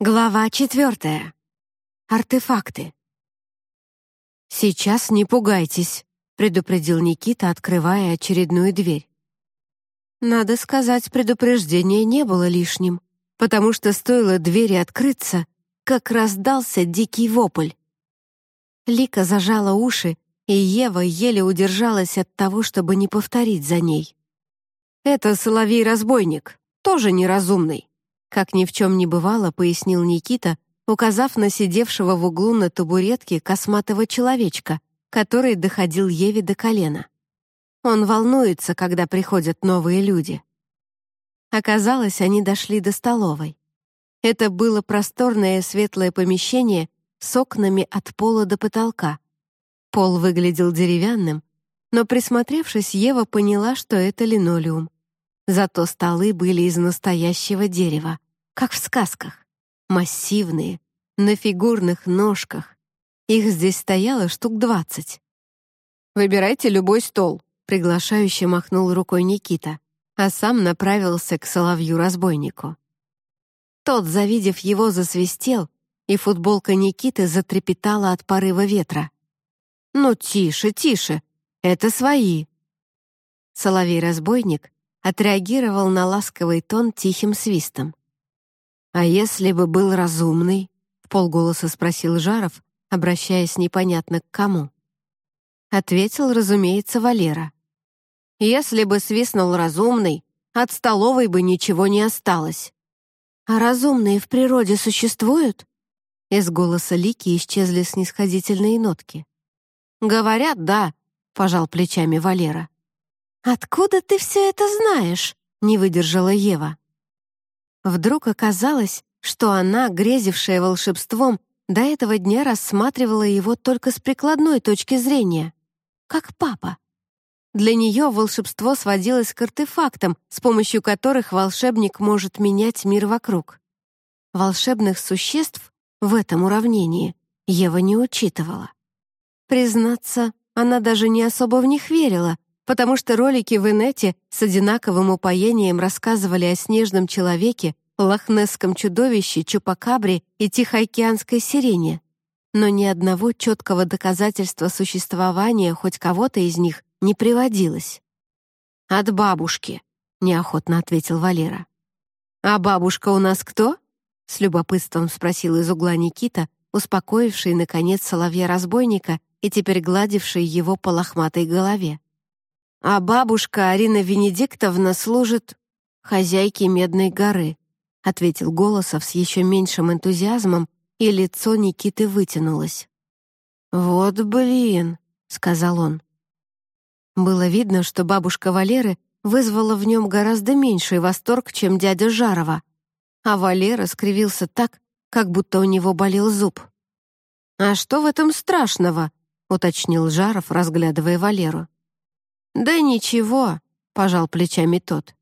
Глава четвертая. Артефакты. «Сейчас не пугайтесь», — предупредил Никита, открывая очередную дверь. Надо сказать, предупреждение не было лишним, потому что стоило двери открыться, как раздался дикий вопль. Лика зажала уши, и Ева еле удержалась от того, чтобы не повторить за ней. «Это соловей-разбойник, тоже неразумный. Как ни в чем не бывало, пояснил Никита, указав на сидевшего в углу на табуретке косматого человечка, который доходил Еве до колена. Он волнуется, когда приходят новые люди. Оказалось, они дошли до столовой. Это было просторное светлое помещение с окнами от пола до потолка. Пол выглядел деревянным, но, присмотревшись, Ева поняла, что это линолеум. Зато столы были из настоящего дерева, как в сказках. Массивные, на фигурных ножках. Их здесь стояло штук двадцать. «Выбирайте любой стол», — приглашающе махнул рукой Никита, а сам направился к соловью-разбойнику. Тот, завидев его, засвистел, и футболка Никиты затрепетала от порыва ветра. «Ну, тише, тише, это свои». Соловей-разбойник отреагировал на ласковый тон тихим свистом. «А если бы был разумный?» — в полголоса спросил Жаров, обращаясь непонятно к кому. Ответил, разумеется, Валера. «Если бы свистнул разумный, от столовой бы ничего не осталось». «А разумные в природе существуют?» Из голоса Лики исчезли снисходительные нотки. «Говорят, да», — пожал плечами Валера. «Откуда ты все это знаешь?» — не выдержала Ева. Вдруг оказалось, что она, грезившая волшебством, до этого дня рассматривала его только с прикладной точки зрения, как папа. Для нее волшебство сводилось к артефактам, с помощью которых волшебник может менять мир вокруг. Волшебных существ в этом уравнении Ева не учитывала. Признаться, она даже не особо в них верила, потому что ролики в инете с одинаковым упоением рассказывали о снежном человеке, лохнесском чудовище, чупакабре и тихоокеанской сирене. Но ни одного четкого доказательства существования хоть кого-то из них не приводилось. «От бабушки», — неохотно ответил Валера. «А бабушка у нас кто?» — с любопытством спросил из угла Никита, успокоивший, наконец, соловья-разбойника и теперь гладивший его по лохматой голове. А бабушка Арина Венедиктовна служит хозяйке Медной горы, ответил Голосов с еще меньшим энтузиазмом, и лицо Никиты вытянулось. «Вот блин», — сказал он. Было видно, что бабушка Валеры вызвала в нем гораздо меньший восторг, чем дядя Жарова, а Валера скривился так, как будто у него болел зуб. «А что в этом страшного?» — уточнил Жаров, разглядывая Валеру. «Да ничего», — пожал плечами тот.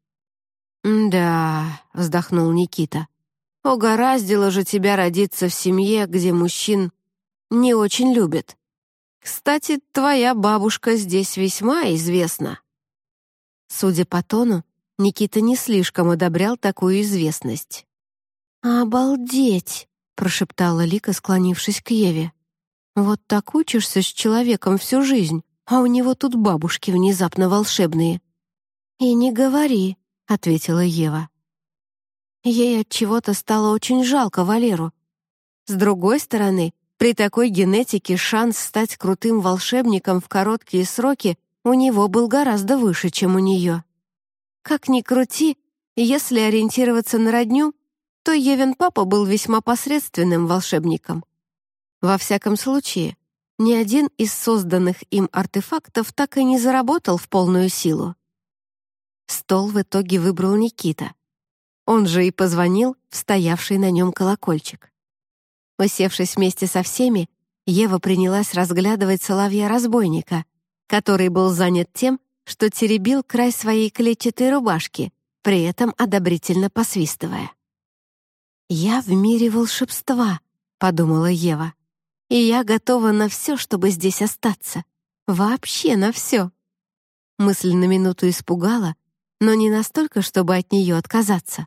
«Да», — вздохнул Никита. «Угораздило же тебя родиться в семье, где мужчин не очень любят. Кстати, твоя бабушка здесь весьма известна». Судя по тону, Никита не слишком одобрял такую известность. «Обалдеть!» — прошептала Лика, склонившись к Еве. «Вот так учишься с человеком всю жизнь, а у него тут бабушки внезапно волшебные». «И не говори», — ответила Ева. Ей от чего-то стало очень жалко Валеру. С другой стороны, при такой генетике шанс стать крутым волшебником в короткие сроки у него был гораздо выше, чем у нее. Как ни крути, если ориентироваться на родню, то Евен папа был весьма посредственным волшебником. Во всяком случае, ни один из созданных им артефактов так и не заработал в полную силу. Стол в итоге выбрал Никита. Он же и позвонил в стоявший на нем колокольчик. Усевшись вместе со всеми, Ева принялась разглядывать соловья-разбойника, который был занят тем, что теребил край своей клетчатой рубашки, при этом одобрительно посвистывая. «Я в мире волшебства», — подумала Ева и я готова на все, чтобы здесь остаться. Вообще на все. Мысль на минуту испугала, но не настолько, чтобы от нее отказаться.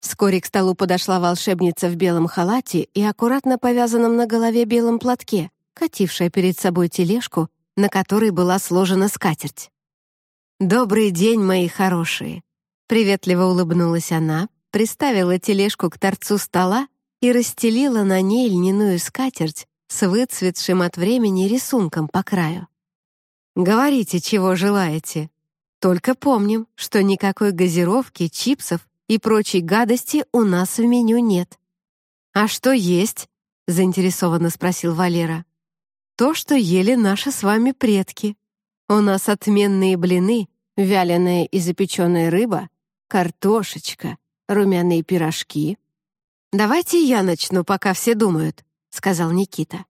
Вскоре к столу подошла волшебница в белом халате и аккуратно повязанном на голове белом платке, катившая перед собой тележку, на которой была сложена скатерть. «Добрый день, мои хорошие!» Приветливо улыбнулась она, приставила тележку к торцу стола и расстелила на ней льняную скатерть с выцветшим от времени рисунком по краю. «Говорите, чего желаете. Только помним, что никакой газировки, чипсов и прочей гадости у нас в меню нет». «А что есть?» — заинтересованно спросил Валера. «То, что ели наши с вами предки. У нас отменные блины, вяленая и запеченная рыба, картошечка, румяные пирожки. «Давайте я начну, пока все думают», — сказал Никита.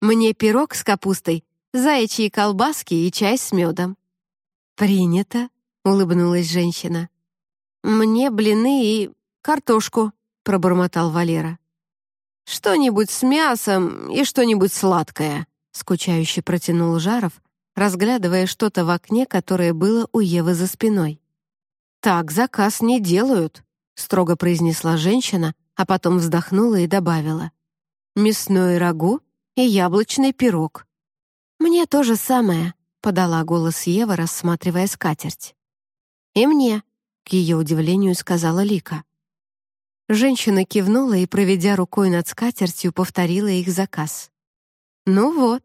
«Мне пирог с капустой, заячьи колбаски и чай с медом». «Принято», — улыбнулась женщина. «Мне блины и картошку», — пробормотал Валера. «Что-нибудь с мясом и что-нибудь сладкое», — скучающе протянул Жаров, разглядывая что-то в окне, которое было у Евы за спиной. «Так заказ не делают», — строго произнесла женщина, а потом вздохнула и добавила. «Мясной рагу и яблочный пирог». «Мне то же самое», — подала голос Ева, рассматривая скатерть. «И мне», — к ее удивлению сказала Лика. Женщина кивнула и, проведя рукой над скатертью, повторила их заказ. «Ну вот,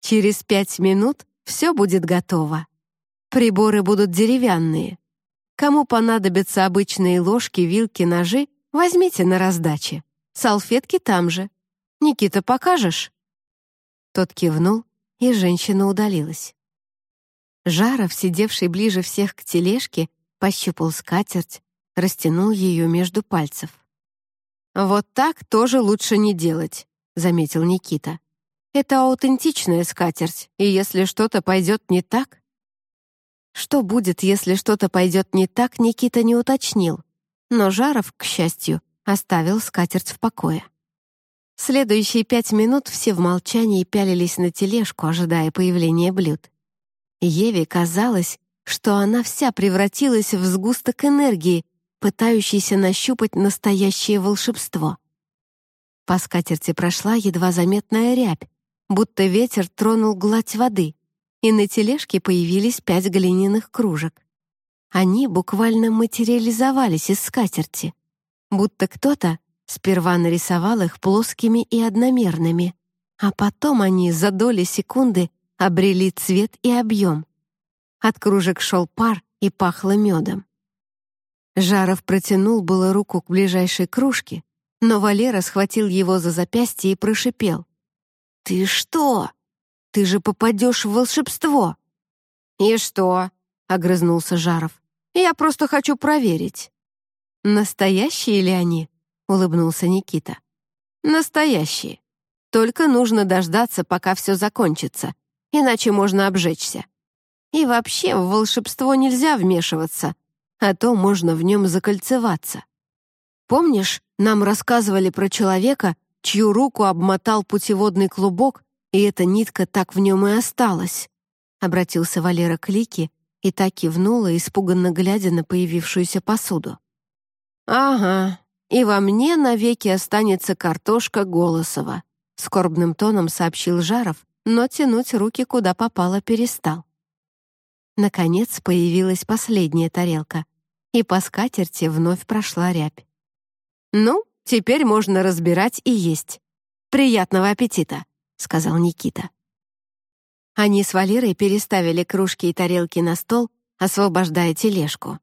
через пять минут все будет готово. Приборы будут деревянные, Кому понадобятся обычные ложки, вилки, ножи, возьмите на раздаче. Салфетки там же. Никита, покажешь?» Тот кивнул, и женщина удалилась. Жаров, сидевший ближе всех к тележке, пощупал скатерть, растянул ее между пальцев. «Вот так тоже лучше не делать», — заметил Никита. «Это аутентичная скатерть, и если что-то пойдет не так, что будет, если что-то пойдет не так, Никита не уточнил. Но Жаров, к счастью, оставил скатерть в покое. Следующие пять минут все в молчании пялились на тележку, ожидая появления блюд. Еве казалось, что она вся превратилась в сгусток энергии, пытающийся нащупать настоящее волшебство. По скатерти прошла едва заметная рябь, будто ветер тронул гладь воды и на тележке появились пять глиняных кружек. Они буквально материализовались из скатерти, будто кто-то сперва нарисовал их плоскими и одномерными, а потом они за доли секунды обрели цвет и объем. От кружек шел пар и пахло медом. Жаров протянул было руку к ближайшей кружке, но Валера схватил его за запястье и прошипел. «Ты что?» Ты же попадешь в волшебство!» «И что?» — огрызнулся Жаров. «Я просто хочу проверить». «Настоящие ли они?» — улыбнулся Никита. «Настоящие. Только нужно дождаться, пока все закончится, иначе можно обжечься. И вообще в волшебство нельзя вмешиваться, а то можно в нем закольцеваться. Помнишь, нам рассказывали про человека, чью руку обмотал путеводный клубок и эта нитка так в нем и осталась», — обратился Валера к Лике и так кивнула, испуганно глядя на появившуюся посуду. «Ага, и во мне навеки останется картошка Голосова», — скорбным тоном сообщил Жаров, но тянуть руки куда попало перестал. Наконец появилась последняя тарелка, и по скатерти вновь прошла рябь. «Ну, теперь можно разбирать и есть. Приятного аппетита!» сказал Никита. Они с Валерой переставили кружки и тарелки на стол, освобождая тележку.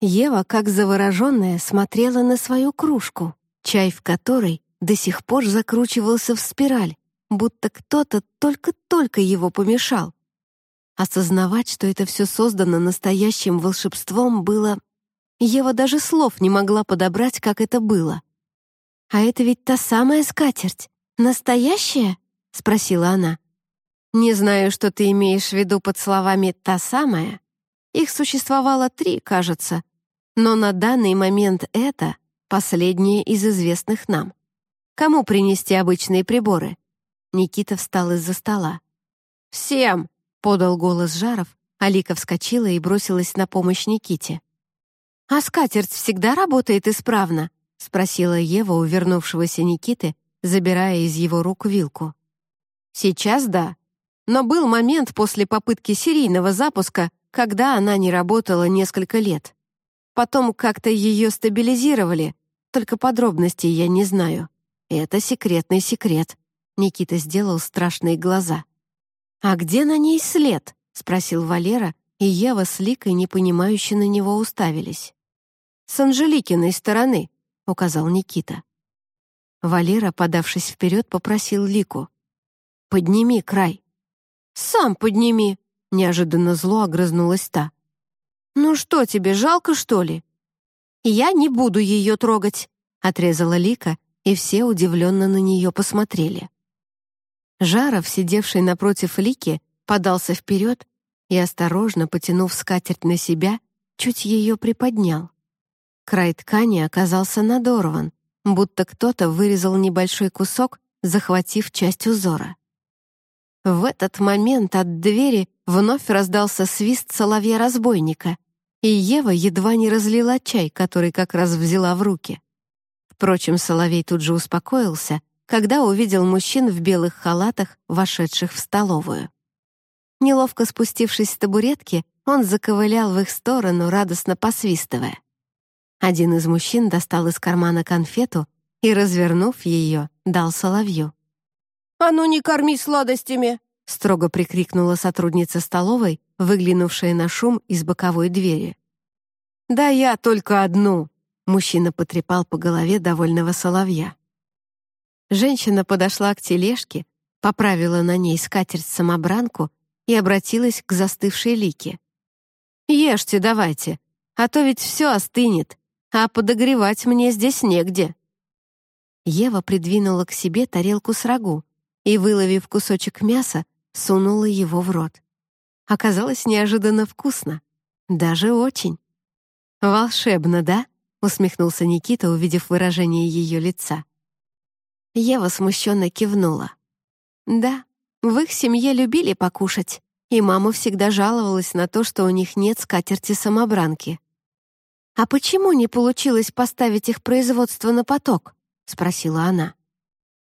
Ева, как завороженная, смотрела на свою кружку, чай в которой до сих пор закручивался в спираль, будто кто-то только-только его помешал. Осознавать, что это все создано настоящим волшебством, было... Ева даже слов не могла подобрать, как это было. А это ведь та самая скатерть. Настоящая? — спросила она. «Не знаю, что ты имеешь в виду под словами «та самая». Их существовало три, кажется, но на данный момент это последнее из известных нам. Кому принести обычные приборы?» Никита встал из-за стола. «Всем!» — подал голос Жаров, Алика вскочила и бросилась на помощь Никите. «А скатерть всегда работает исправно?» — спросила Ева у вернувшегося Никиты, забирая из его рук вилку. «Сейчас да. Но был момент после попытки серийного запуска, когда она не работала несколько лет. Потом как-то ее стабилизировали, только подробностей я не знаю. Это секретный секрет». Никита сделал страшные глаза. «А где на ней след?» — спросил Валера, и Ева с Ликой непонимающе на него уставились. «С Анжеликиной стороны», — указал Никита. Валера, подавшись вперед, попросил Лику. «Подними край». «Сам подними», — неожиданно зло огрызнулась та. «Ну что тебе, жалко, что ли?» «Я не буду ее трогать», — отрезала Лика, и все удивленно на нее посмотрели. Жаров, сидевший напротив Лики, подался вперед и, осторожно потянув скатерть на себя, чуть ее приподнял. Край ткани оказался надорван, будто кто-то вырезал небольшой кусок, захватив часть узора. В этот момент от двери вновь раздался свист соловья-разбойника, и Ева едва не разлила чай, который как раз взяла в руки. Впрочем, соловей тут же успокоился, когда увидел мужчин в белых халатах, вошедших в столовую. Неловко спустившись с табуретки, он заковылял в их сторону, радостно посвистывая. Один из мужчин достал из кармана конфету и, развернув ее, дал соловью. «А ну не корми сладостями!» — строго прикрикнула сотрудница столовой, выглянувшая на шум из боковой двери. «Да я только одну!» — мужчина потрепал по голове довольного соловья. Женщина подошла к тележке, поправила на ней скатерть-самобранку и обратилась к застывшей Лике. «Ешьте давайте, а то ведь все остынет, а подогревать мне здесь негде». Ева придвинула к себе тарелку с рагу и, выловив кусочек мяса, сунула его в рот. Оказалось неожиданно вкусно, даже очень. «Волшебно, да?» — усмехнулся Никита, увидев выражение ее лица. Ева смущенно кивнула. «Да, в их семье любили покушать, и мама всегда жаловалась на то, что у них нет скатерти-самобранки. «А почему не получилось поставить их производство на поток?» — спросила она.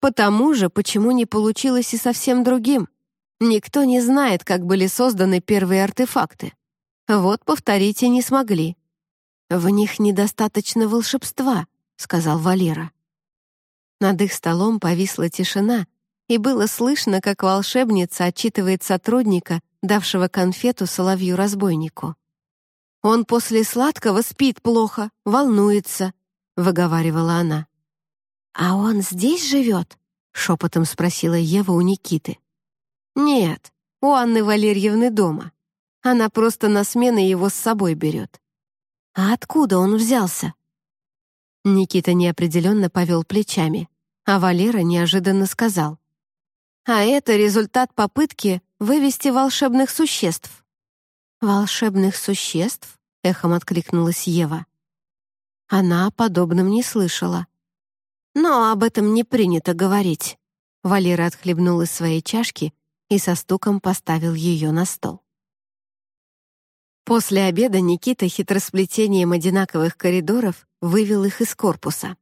«Потому же, почему не получилось и совсем другим. Никто не знает, как были созданы первые артефакты. Вот повторить и не смогли». «В них недостаточно волшебства», — сказал Валера. Над их столом повисла тишина, и было слышно, как волшебница отчитывает сотрудника, давшего конфету соловью-разбойнику. «Он после сладкого спит плохо, волнуется», — выговаривала она. «А он здесь живет?» — шепотом спросила Ева у Никиты. «Нет, у Анны Валерьевны дома. Она просто на смены его с собой берет». «А откуда он взялся?» Никита неопределенно повел плечами, а Валера неожиданно сказал. А это результат попытки вывести волшебных существ. «Волшебных существ?» — эхом откликнулась Ева. Она о подобном не слышала. «Но об этом не принято говорить». Валера отхлебнул из своей чашки и со стуком поставил ее на стол. После обеда Никита хитросплетением одинаковых коридоров вывел их из корпуса.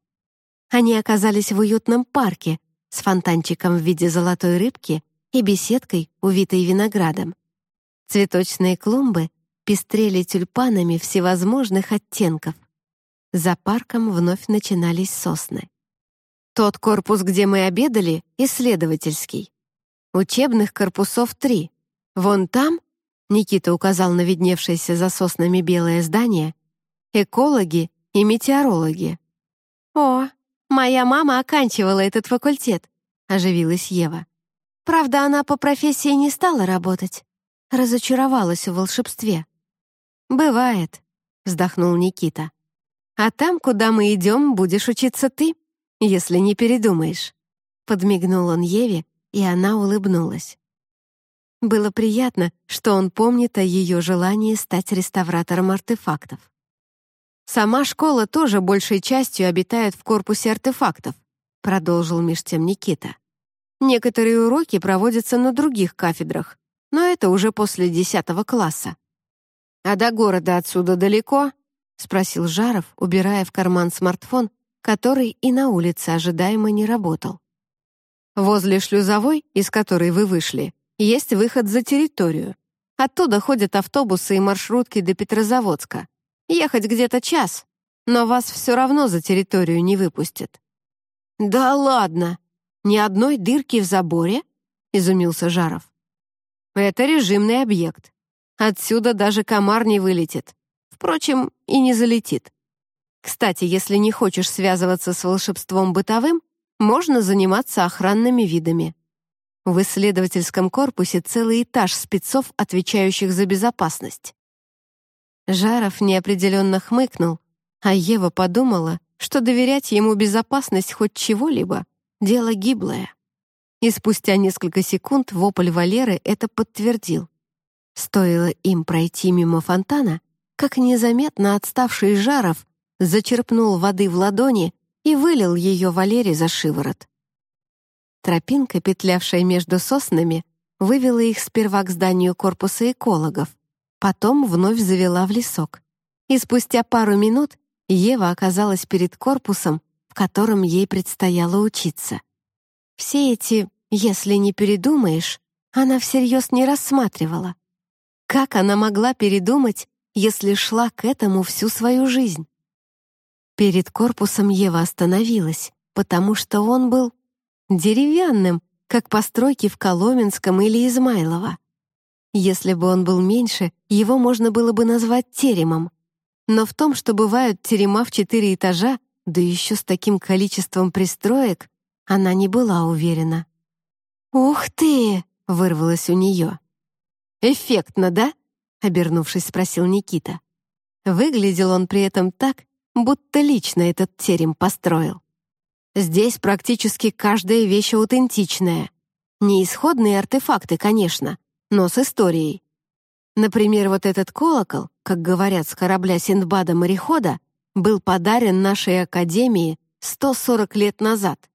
Они оказались в уютном парке, с фонтанчиком в виде золотой рыбки и беседкой, увитой виноградом. Цветочные клумбы пестрели тюльпанами всевозможных оттенков. За парком вновь начинались сосны. Тот корпус, где мы обедали, исследовательский. Учебных корпусов три. Вон там, Никита указал на видневшееся за соснами белое здание, экологи и метеорологи. О, «Моя мама оканчивала этот факультет», — оживилась Ева. «Правда, она по профессии не стала работать. Разочаровалась в волшебстве». «Бывает», — вздохнул Никита. «А там, куда мы идем, будешь учиться ты, если не передумаешь». Подмигнул он Еве, и она улыбнулась. Было приятно, что он помнит о ее желании стать реставратором артефактов. Сама школа тоже большей частью обитает в корпусе артефактов, продолжил меж тем Никита. Некоторые уроки проводятся на других кафедрах, но это уже после десятого класса. А до города отсюда далеко? — спросил Жаров, убирая в карман смартфон, который и на улице ожидаемо не работал. «Возле шлюзовой, из которой вы вышли, есть выход за территорию. Оттуда ходят автобусы и маршрутки до Петрозаводска. Ехать где-то час, но вас все равно за территорию не выпустят». «Да ладно! Ни одной дырки в заборе?» — изумился Жаров. «Это режимный объект. Отсюда даже комар не вылетит. Впрочем, и не залетит. Кстати, если не хочешь связываться с волшебством бытовым, можно заниматься охранными видами. В исследовательском корпусе целый этаж спецов, отвечающих за безопасность. Жаров неопределенно хмыкнул, а Ева подумала, что доверять ему безопасность хоть чего-либо — дело гиблое. И спустя несколько секунд вопль Валеры это подтвердил. Стоило им пройти мимо фонтана, как незаметно отставший Жаров зачерпнул воды в ладони и вылил ее Валере за шиворот. Тропинка, петлявшая между соснами, вывела их сперва к зданию корпуса экологов, потом вновь завела в лесок. И спустя пару минут Ева оказалась перед корпусом, в котором ей предстояло учиться. Все эти «если не передумаешь» она всерьез не рассматривала. Как она могла передумать, если шла к этому всю свою жизнь? Перед корпусом Ева остановилась, потому что он был деревянным, как постройки в Коломенском или Измайлово. Если бы он был меньше, его можно было бы назвать теремом. Но в том, что бывают терема в четыре этажа, да еще с таким количеством пристроек, она не была уверена. «Ух ты!» — вырвалось у нее. «Эффектно, да?» — обернувшись, спросил Никита. Выглядел он при этом так, будто лично этот терем построил. Здесь практически каждая вещь аутентичная. Не исходные артефакты, конечно, но с историей. Например, вот этот колокол, как говорят с корабля Синдбада-морехода, был подарен нашей академии 140 лет назад.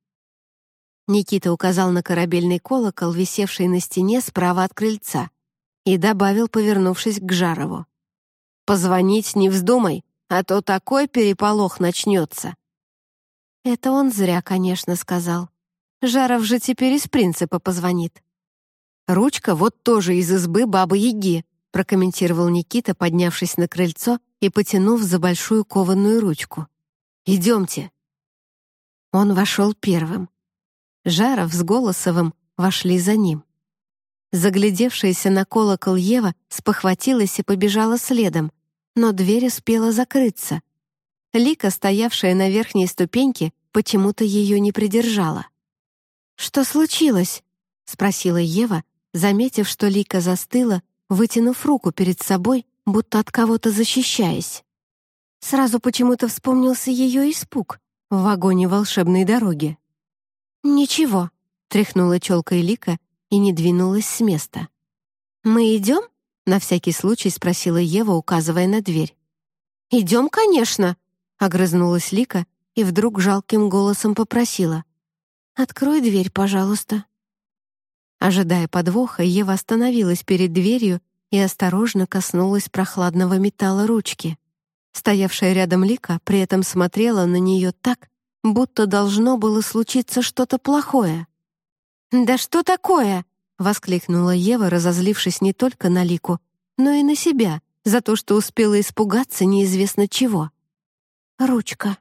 Никита указал на корабельный колокол, висевший на стене справа от крыльца, и добавил, повернувшись к Жарову. «Позвонить не вздумай, а то такой переполох начнется». Это он зря, конечно, сказал. Жаров же теперь из принципа позвонит. Ручка вот тоже из избы Бабы-Яги, прокомментировал Никита, поднявшись на крыльцо и потянув за большую кованую ручку. «Идемте». Он вошел первым. Жаров с Голосовым вошли за ним. Заглядевшаяся на колокол Ева спохватилась и побежала следом, но дверь успела закрыться. Лика, стоявшая на верхней ступеньке, почему-то ее не придержала. «Что случилось?» — спросила Ева, заметив, что Лика застыла, вытянув руку перед собой, будто от кого-то защищаясь. Сразу почему-то вспомнился ее испуг в вагоне волшебной дороги. «Ничего», — тряхнула челкой Лика и не двинулась с места. «Мы идем?» На всякий случай спросила Ева, указывая на дверь. «Идем, конечно!» — огрызнулась Лика и вдруг жалким голосом попросила. «Открой дверь, пожалуйста». Ожидая подвоха, Ева остановилась перед дверью и осторожно коснулась прохладного металла ручки. Стоявшая рядом Лика при этом смотрела на нее так, будто должно было случиться что-то плохое. «Да что такое?» — воскликнула Ева, разозлившись не только на Лику, но и на себя за то, что успела испугаться неизвестно чего. «Ручка.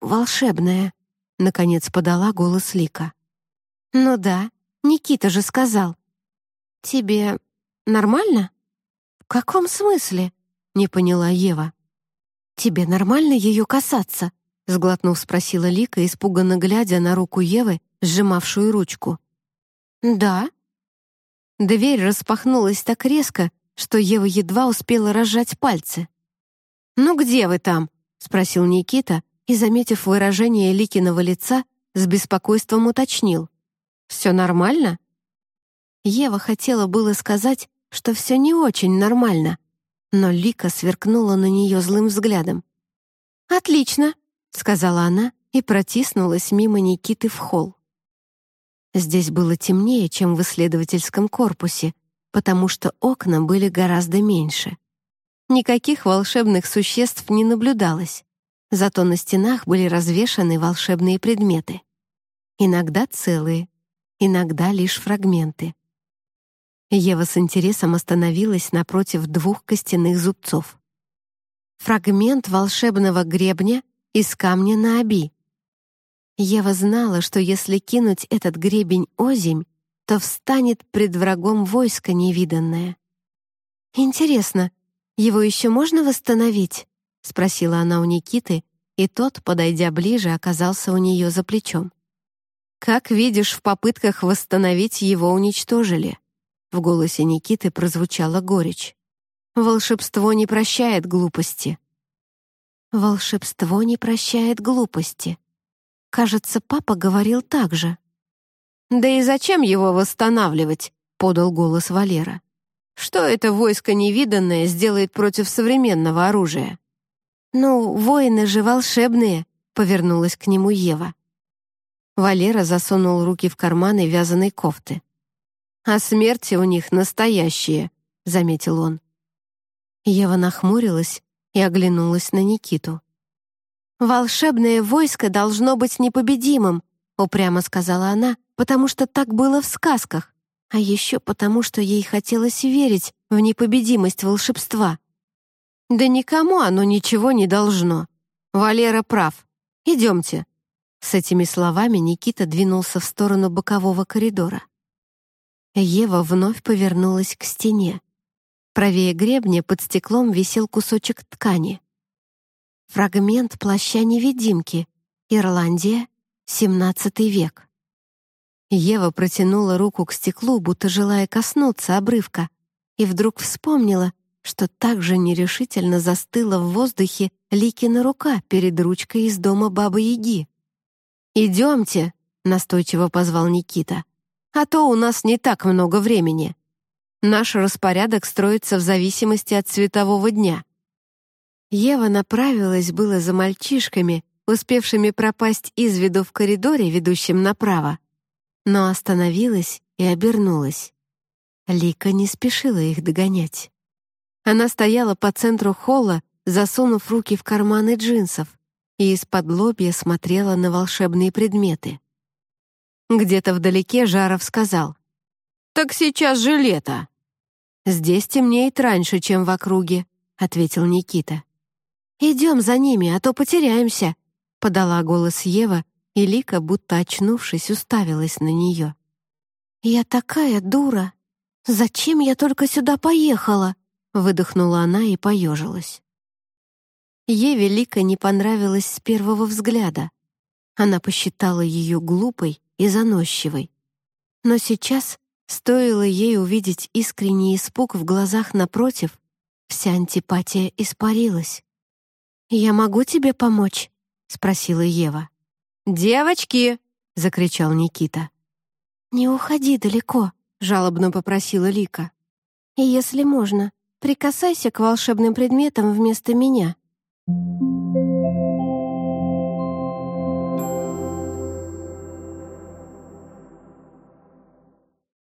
Волшебная», — наконец подала голос Лика. «Ну да, Никита же сказал». «Тебе нормально?» «В каком смысле?» — не поняла Ева. «Тебе нормально ее касаться?» — сглотнув, спросила Лика, испуганно глядя на руку Евы, сжимавшую ручку. «Да», Дверь распахнулась так резко, что Ева едва успела разжать пальцы. «Ну где вы там?» — спросил Никита и, заметив выражение Ликиного лица, с беспокойством уточнил. «Все нормально?» Ева хотела было сказать, что все не очень нормально, но Лика сверкнула на нее злым взглядом. «Отлично», — сказала она и протиснулась мимо Никиты в холл. Здесь было темнее, чем в исследовательском корпусе, потому что окна были гораздо меньше. Никаких волшебных существ не наблюдалось, зато на стенах были развешаны волшебные предметы. Иногда целые, иногда лишь фрагменты. Ева с интересом остановилась напротив двух костяных зубцов. Фрагмент волшебного гребня из камня на оби. Ева знала, что если кинуть этот гребень озимь, то встанет пред врагом войско невиданное. «Интересно, его еще можно восстановить?» — спросила она у Никиты, и тот, подойдя ближе, оказался у нее за плечом. «Как видишь, в попытках восстановить его уничтожили». В голосе Никиты прозвучала горечь. «Волшебство не прощает глупости». «Волшебство не прощает глупости». Кажется, папа говорил так же. «Да и зачем его восстанавливать?» — подал голос Валера. «Что это войско невиданное сделает против современного оружия?» «Ну, воины же волшебные», — повернулась к нему Ева. Валера засунул руки в карманы вязаной кофты. «А смерти у них настоящие», — заметил он. Ева нахмурилась и оглянулась на Никиту. «Волшебное войско должно быть непобедимым», — упрямо сказала она, потому что так было в сказках, а еще потому, что ей хотелось верить в непобедимость волшебства. «Да никому оно ничего не должно. Валера прав. Идемте». С этими словами Никита двинулся в сторону бокового коридора. Ева вновь повернулась к стене. Правее гребня под стеклом висел кусочек ткани. Фрагмент плаща-невидимки. Ирландия, XVII век. Ева протянула руку к стеклу, будто желая коснуться обрывка, и вдруг вспомнила, что так же нерешительно застыла в воздухе Ликина рука перед ручкой из дома Бабы-Яги. «Идемте», — настойчиво позвал Никита, «а то у нас не так много времени. Наш распорядок строится в зависимости от светового дня». Ева направилась было за мальчишками, успевшими пропасть из виду в коридоре, ведущем направо, но остановилась и обернулась. Лика не спешила их догонять. Она стояла по центру холла, засунув руки в карманы джинсов, и из-под лобья смотрела на волшебные предметы. Где-то вдалеке Жаров сказал, «Так сейчас же лето». «Здесь темнеет раньше, чем в округе», — ответил Никита. «Идем за ними, а то потеряемся», — подала голос Ева, и Лика, будто очнувшись, уставилась на нее. «Я такая дура! Зачем я только сюда поехала?» выдохнула она и поежилась. Еве Лика не понравилась с первого взгляда. Она посчитала ее глупой и заносчивой. Но сейчас, стоило ей увидеть искренний испуг в глазах напротив, вся антипатия испарилась. «Я могу тебе помочь?» — спросила Ева. «Девочки!» — закричал Никита. «Не уходи далеко», — жалобно попросила Лика. «И если можно, прикасайся к волшебным предметам вместо меня».